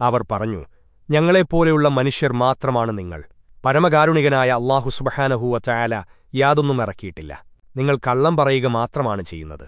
അവർ പറഞ്ഞു ഞങ്ങളെപ്പോലെയുള്ള മനുഷ്യർ മാത്രമാണ് നിങ്ങൾ. പരമകാരുണികനായ അള്ളാഹു സുബഹാനഹൂവ ചായാല യാതൊന്നും ഇറക്കിയിട്ടില്ല. നിങ്ങൾ കള്ളം പറയുക മാത്രമാണ് ചെയ്യുന്നത്.